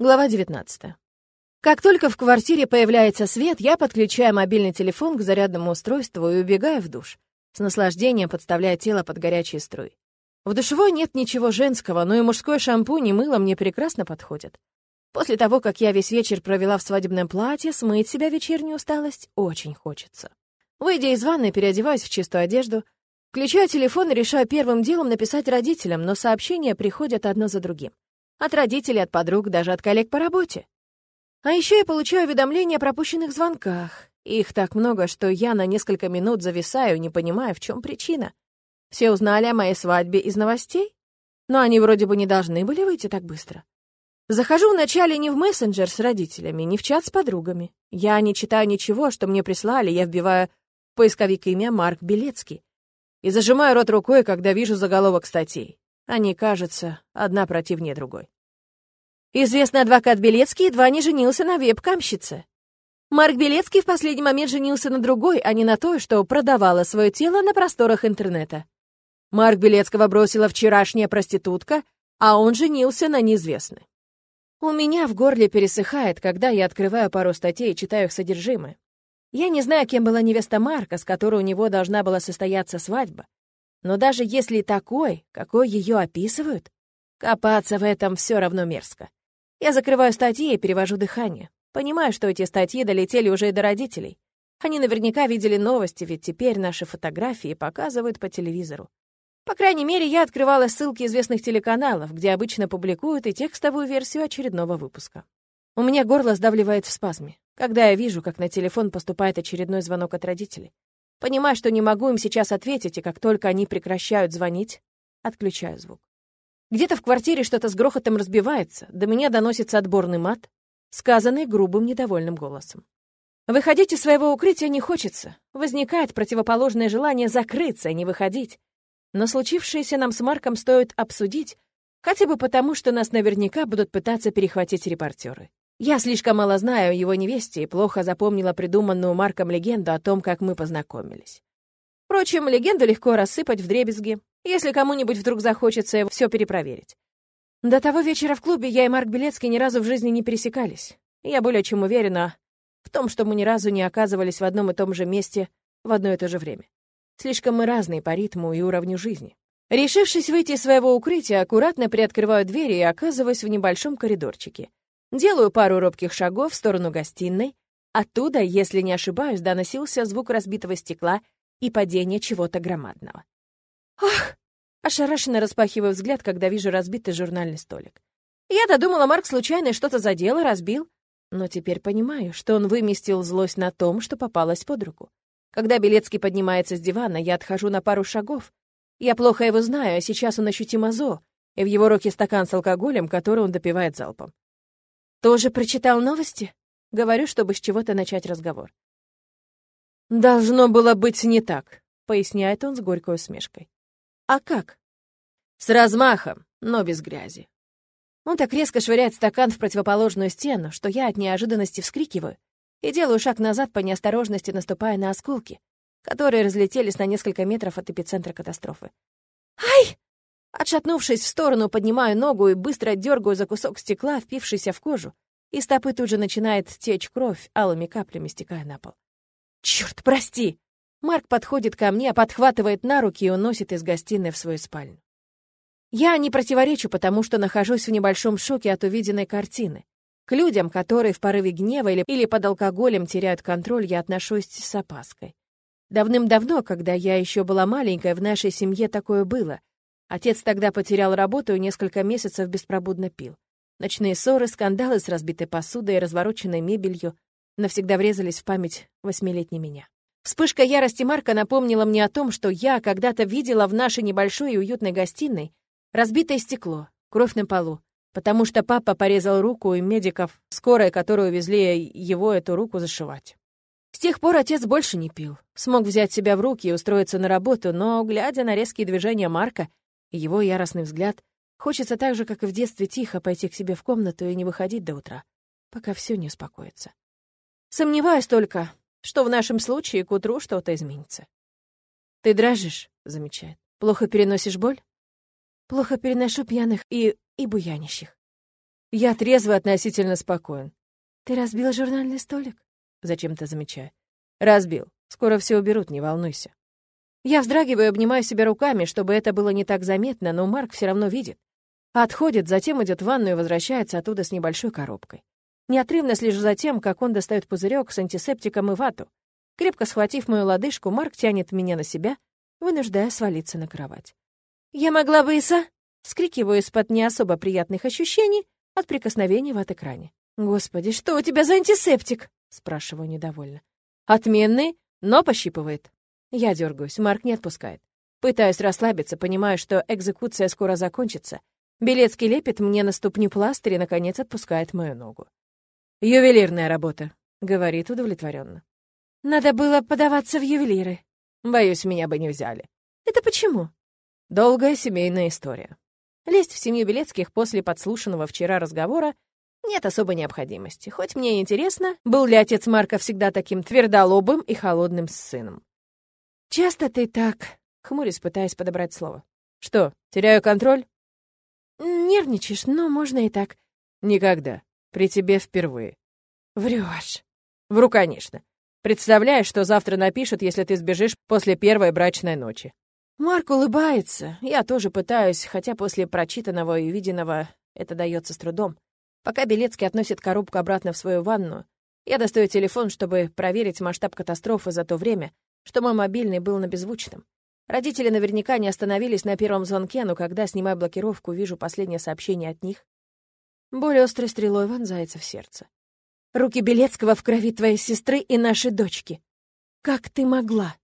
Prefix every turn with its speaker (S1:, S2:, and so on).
S1: Глава 19. Как только в квартире появляется свет, я подключаю мобильный телефон к зарядному устройству и убегаю в душ, с наслаждением подставляя тело под горячие струи. В душевой нет ничего женского, но и мужской шампунь и мыло мне прекрасно подходят. После того, как я весь вечер провела в свадебном платье, смыть себя вечернюю усталость очень хочется. Выйдя из ванной, переодеваюсь в чистую одежду, включаю телефон и решаю первым делом написать родителям, но сообщения приходят одно за другим. От родителей, от подруг, даже от коллег по работе. А еще я получаю уведомления о пропущенных звонках. Их так много, что я на несколько минут зависаю, не понимая, в чем причина. Все узнали о моей свадьбе из новостей? Но они вроде бы не должны были выйти так быстро. Захожу вначале не в мессенджер с родителями, не в чат с подругами. Я не читаю ничего, что мне прислали, я вбиваю в поисковик имя Марк Белецкий. И зажимаю рот рукой, когда вижу заголовок статей. Они, кажется, одна противнее другой. Известный адвокат Белецкий едва не женился на веб-камщице. Марк Белецкий в последний момент женился на другой, а не на той, что продавала свое тело на просторах интернета. Марк Белецкого бросила вчерашняя проститутка, а он женился на неизвестной. У меня в горле пересыхает, когда я открываю пару статей и читаю их содержимое. Я не знаю, кем была невеста Марка, с которой у него должна была состояться свадьба. Но даже если такой, какой ее описывают, копаться в этом все равно мерзко. Я закрываю статьи и перевожу дыхание. Понимаю, что эти статьи долетели уже и до родителей. Они наверняка видели новости, ведь теперь наши фотографии показывают по телевизору. По крайней мере, я открывала ссылки известных телеканалов, где обычно публикуют и текстовую версию очередного выпуска. У меня горло сдавливает в спазме, когда я вижу, как на телефон поступает очередной звонок от родителей. Понимаю, что не могу им сейчас ответить, и как только они прекращают звонить, отключаю звук. Где-то в квартире что-то с грохотом разбивается, до меня доносится отборный мат, сказанный грубым недовольным голосом. Выходить из своего укрытия не хочется. Возникает противоположное желание закрыться и не выходить. Но случившееся нам с Марком стоит обсудить, хотя бы потому, что нас наверняка будут пытаться перехватить репортеры. Я слишком мало знаю его невесте и плохо запомнила придуманную Марком легенду о том, как мы познакомились. Впрочем, легенду легко рассыпать в дребезги, если кому-нибудь вдруг захочется все перепроверить. До того вечера в клубе я и Марк Белецкий ни разу в жизни не пересекались. Я более чем уверена в том, что мы ни разу не оказывались в одном и том же месте в одно и то же время. Слишком мы разные по ритму и уровню жизни. Решившись выйти из своего укрытия, аккуратно приоткрываю двери и оказываюсь в небольшом коридорчике. Делаю пару робких шагов в сторону гостиной. Оттуда, если не ошибаюсь, доносился звук разбитого стекла и падения чего-то громадного. «Ах!» — ошарашенно распахиваю взгляд, когда вижу разбитый журнальный столик. Я-то думала, Марк случайно что-то задел и разбил. Но теперь понимаю, что он выместил злость на том, что попалась под руку. Когда Белецкий поднимается с дивана, я отхожу на пару шагов. Я плохо его знаю, а сейчас он ощутимо зол, и в его руке стакан с алкоголем, который он допивает залпом. «Тоже прочитал новости?» Говорю, чтобы с чего-то начать разговор. «Должно было быть не так», — поясняет он с горькой усмешкой. «А как?» «С размахом, но без грязи». Он так резко швыряет стакан в противоположную стену, что я от неожиданности вскрикиваю и делаю шаг назад по неосторожности, наступая на осколки, которые разлетелись на несколько метров от эпицентра катастрофы. «Ай!» Отшатнувшись в сторону, поднимаю ногу и быстро дергаю за кусок стекла, впившийся в кожу, и стопы тут же начинает течь кровь, алыми каплями стекая на пол. «Чёрт, прости!» Марк подходит ко мне, подхватывает на руки и уносит из гостиной в свою спальню. Я не противоречу, потому что нахожусь в небольшом шоке от увиденной картины. К людям, которые в порыве гнева или, или под алкоголем теряют контроль, я отношусь с опаской. Давным-давно, когда я еще была маленькая, в нашей семье такое было. Отец тогда потерял работу и несколько месяцев беспробудно пил. Ночные ссоры, скандалы с разбитой посудой и развороченной мебелью навсегда врезались в память восьмилетней меня. Вспышка ярости Марка напомнила мне о том, что я когда-то видела в нашей небольшой и уютной гостиной разбитое стекло, кровь на полу, потому что папа порезал руку и медиков, скорая, которую везли его эту руку зашивать. С тех пор отец больше не пил, смог взять себя в руки и устроиться на работу, но, глядя на резкие движения Марка, его яростный взгляд, хочется так же, как и в детстве, тихо пойти к себе в комнату и не выходить до утра, пока все не успокоится. Сомневаюсь только, что в нашем случае к утру что-то изменится. «Ты дрожишь», — замечает. «Плохо переносишь боль?» «Плохо переношу пьяных и, и буянищих». Я трезво относительно спокоен. Ты разбил журнальный столик? Зачем-то замечаю. Разбил. Скоро все уберут, не волнуйся. Я вздрагиваю и обнимаю себя руками, чтобы это было не так заметно, но Марк все равно видит. Отходит, затем идет в ванную и возвращается оттуда с небольшой коробкой. Неотрывно слежу за тем, как он достает пузырек с антисептиком и вату. Крепко схватив мою лодыжку, Марк тянет меня на себя, вынуждая свалиться на кровать. «Я могла бы и са...» — вскрикиваю из-под не особо приятных ощущений от прикосновения в экране. «Господи, что у тебя за антисептик?» — спрашиваю недовольно. «Отменный, но пощипывает». Я дергаюсь, Марк не отпускает. Пытаюсь расслабиться, понимаю, что экзекуция скоро закончится. Белецкий лепит мне на ступню пластырь и, наконец, отпускает мою ногу. «Ювелирная работа», — говорит удовлетворенно. «Надо было подаваться в ювелиры». «Боюсь, меня бы не взяли». «Это почему?» Долгая семейная история. Лезть в семью Белецких после подслушанного вчера разговора нет особой необходимости. Хоть мне и интересно, был ли отец Марка всегда таким твердолобым и холодным с сыном. «Часто ты так...» — хмурясь, пытаясь подобрать слово. «Что, теряю контроль?» «Нервничаешь, но можно и так». «Никогда. При тебе впервые». «Врёшь». «Вру, конечно. Представляешь, что завтра напишут, если ты сбежишь после первой брачной ночи». Марк улыбается. Я тоже пытаюсь, хотя после прочитанного и увиденного это дается с трудом. Пока Белецкий относит коробку обратно в свою ванну, я достаю телефон, чтобы проверить масштаб катастрофы за то время, что мой мобильный был на беззвучном. Родители наверняка не остановились на первом звонке, но когда снимаю блокировку, вижу последнее сообщение от них. Более острой стрелой вонзается в сердце. «Руки Белецкого в крови твоей сестры и нашей дочки. Как ты могла?»